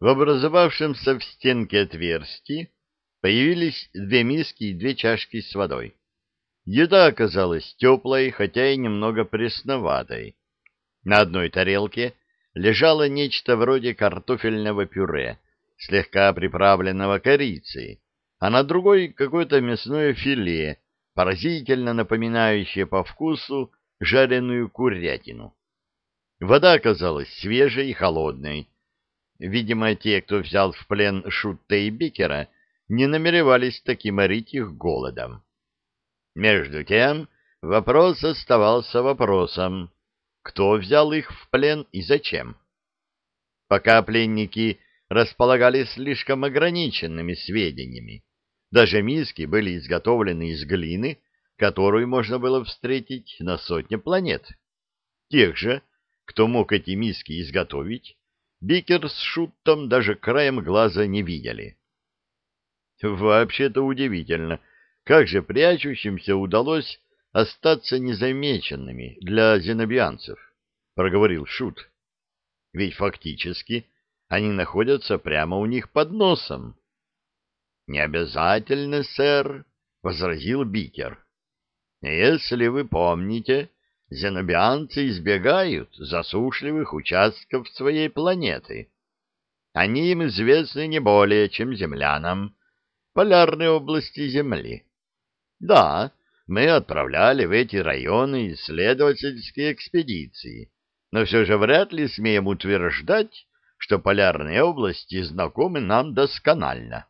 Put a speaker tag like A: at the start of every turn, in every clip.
A: В образовавшемся в стенке отверстии появились две миски и две чашки с водой. Еда оказалась теплой, хотя и немного пресноватой. На одной тарелке лежало нечто вроде картофельного пюре, слегка приправленного корицей, а на другой какое-то мясное филе, поразительно напоминающее по вкусу жареную курятину. Вода оказалась свежей и холодной. Видимо, те, кто взял в плен Шутта и Бикера, не намеревались таки морить их голодом. Между тем, вопрос оставался вопросом, кто взял их в плен и зачем. Пока пленники располагали слишком ограниченными сведениями, даже миски были изготовлены из глины, которую можно было встретить на сотне планет. Тех же, кто мог эти миски изготовить, Бикер с Шуттом даже краем глаза не видели. Вообще-то удивительно, как же прячущимся удалось остаться незамеченными для зенобианцев, проговорил Шут. Ведь фактически они находятся прямо у них под носом. Не обязательно, сэр, возразил Бикер. Если вы помните, зенобианцы избегают засушливых участков своей планеты. Они им известны не более, чем землянам, полярной области Земли. Да, мы отправляли в эти районы исследовательские экспедиции, но все же вряд ли смеем утверждать, что полярные области знакомы нам досконально.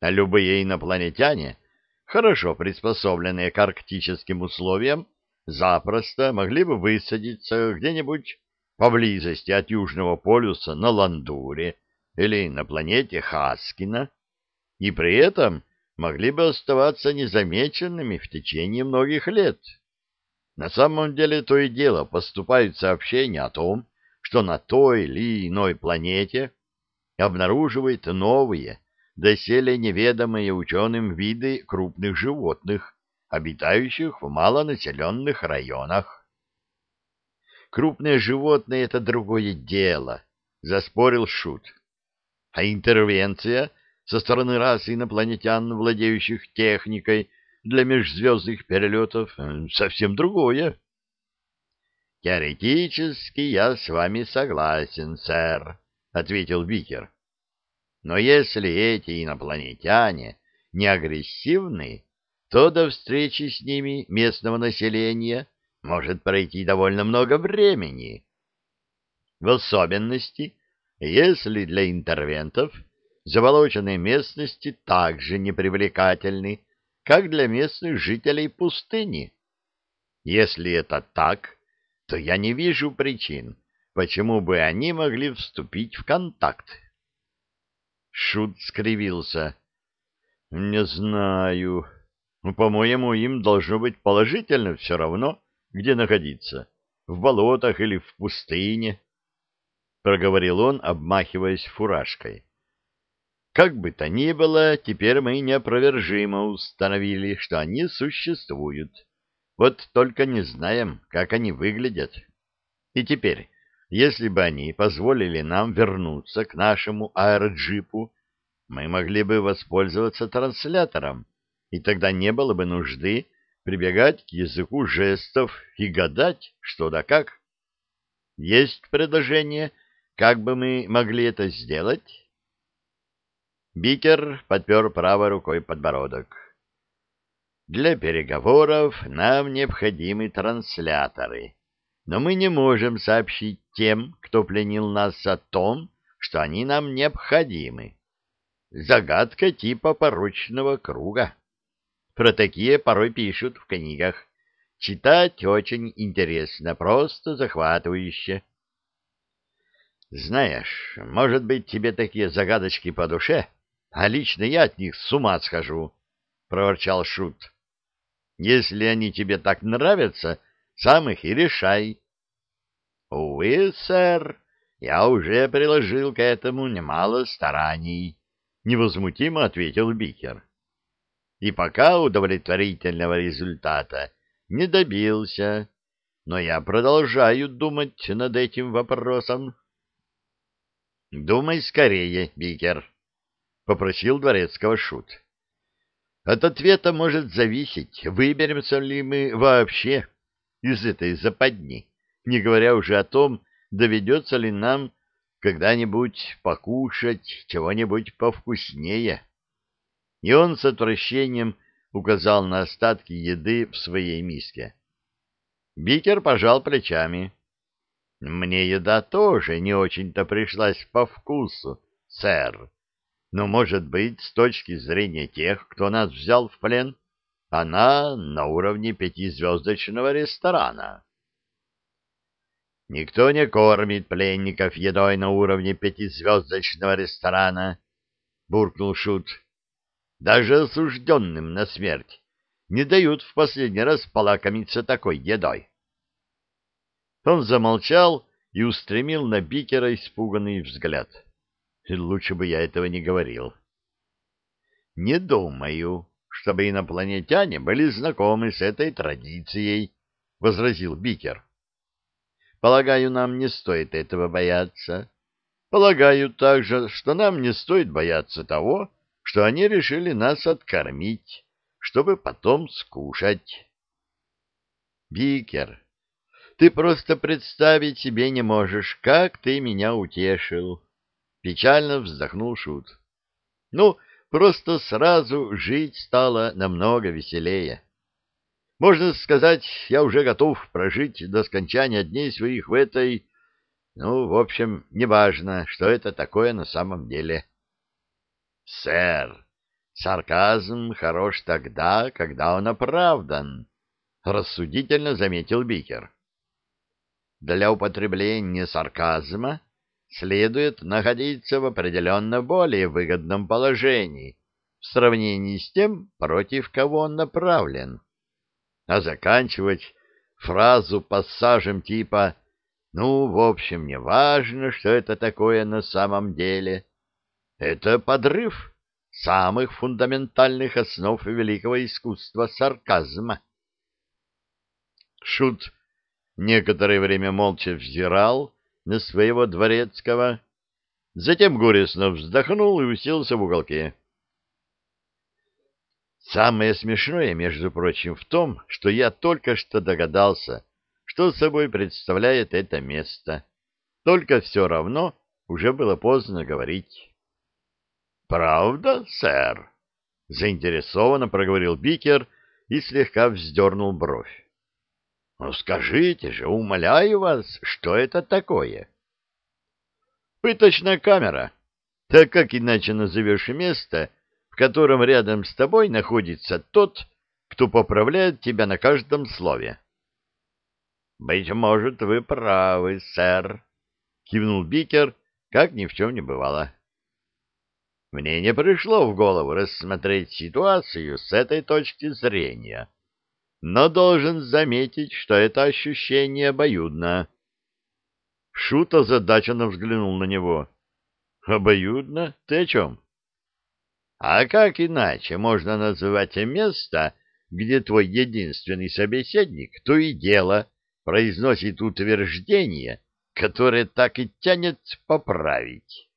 A: А любые инопланетяне, хорошо приспособленные к арктическим условиям, запросто могли бы высадиться где-нибудь поблизости от Южного полюса на Ландуре или на планете Хаскина, и при этом могли бы оставаться незамеченными в течение многих лет. На самом деле то и дело поступают сообщения о том, что на той или иной планете обнаруживают новые, доселе неведомые ученым виды крупных животных, обитающих в малонаселенных районах. Крупные животные — это другое дело, — заспорил Шут. А интервенция — со стороны рас инопланетян, владеющих техникой для межзвездных перелетов, совсем другое. «Теоретически я с вами согласен, сэр», — ответил Викер. «Но если эти инопланетяне не агрессивны, то до встречи с ними местного населения может пройти довольно много времени. В особенности, если для интервентов — заболоченные местности также непривлекательны, как для местных жителей пустыни. Если это так, то я не вижу причин, почему бы они могли вступить в контакт. Шут скривился. — Не знаю. Ну, по-моему, им должно быть положительно все равно, где находиться, в болотах или в пустыне, — проговорил он, обмахиваясь фуражкой. Как бы то ни было, теперь мы неопровержимо установили, что они существуют. Вот только не знаем, как они выглядят. И теперь, если бы они позволили нам вернуться к нашему аэроджипу, мы могли бы воспользоваться транслятором, и тогда не было бы нужды прибегать к языку жестов и гадать, что да как. Есть предложение, как бы мы могли это сделать? Бикер подпер правой рукой подбородок. Для переговоров нам необходимы трансляторы, но мы не можем сообщить тем, кто пленил нас о том, что они нам необходимы. Загадка типа порочного круга. Про такие порой пишут в книгах. Читать очень интересно, просто захватывающе. Знаешь, может быть, тебе такие загадочки по душе? — а лично я от них с ума схожу, — проворчал Шут. — Если они тебе так нравятся, сам их и решай. — Увы, сэр, я уже приложил к этому немало стараний, — невозмутимо ответил Бикер. — И пока удовлетворительного результата не добился, но я продолжаю думать над этим вопросом. Думай скорее, Бикер, — попросил дворецкого Шут. От ответа может зависеть, выберемся ли мы вообще из этой западни, не говоря уже о том, доведется ли нам когда-нибудь покушать чего-нибудь повкуснее. И он с отвращением указал на остатки еды в своей миске. Бикер пожал плечами. Мне еда тоже не очень-то пришлась по вкусу, сэр. Но, может быть, с точки зрения тех, кто нас взял в плен, она на уровне пятизвездочного ресторана. Никто не кормит пленников едой на уровне пятизвездочного ресторана, — буркнул Шут. Даже осужденным на смерть не дают в последний раз полакомиться такой едой. Он замолчал и устремил на Бикера испуганный взгляд. Лучше бы я этого не говорил. Не думаю, чтобы инопланетяне были знакомы с этой традицией, — возразил Бикер. Полагаю, нам не стоит этого бояться. Полагаю также, что нам не стоит бояться того, что они решили нас откормить, чтобы потом скушать. Бикер, ты просто представить себе не можешь, как ты меня утешил. Печально вздохнул Шут. Ну, просто сразу жить стало намного веселее. Можно сказать, я уже готов прожить до скончания дней своих в этой... Ну, в общем, неважно, что это такое на самом деле. — Сэр, сарказм хорош тогда, когда он оправдан, — рассудительно заметил Бикер. Для употребления сарказма следует находиться в определенно более выгодном положении в сравнении с тем, против кого он направлен. А заканчивать фразу пассажем типа «ну, в общем, не важно, что это такое на самом деле», это подрыв самых фундаментальных основ великого искусства сарказма. Шут некоторое время молча взирал на своего дворецкого, затем горестно вздохнул и уселся в уголке. Самое смешное, между прочим, в том, что я только что догадался, что собой представляет это место. Только все равно уже было поздно говорить. «Правда, сэр?» — заинтересованно проговорил Бикер и слегка вздернул бровь. «Ну, скажите же, умоляю вас, что это такое?» «Пыточная камера. Так как иначе назовешь место, в котором рядом с тобой находится тот, кто поправляет тебя на каждом слове?» «Быть может, вы правы, сэр», — кивнул Бикер, как ни в чем не бывало. Мне не пришло в голову рассмотреть ситуацию с этой точки зрения, но должен заметить, что это ощущение обоюдно. Шут озадаченно взглянул на него. «Обоюдно? Ты о чем?» «А как иначе можно называть место, где твой единственный собеседник то и дело произносит утверждение, которое так и тянет поправить?»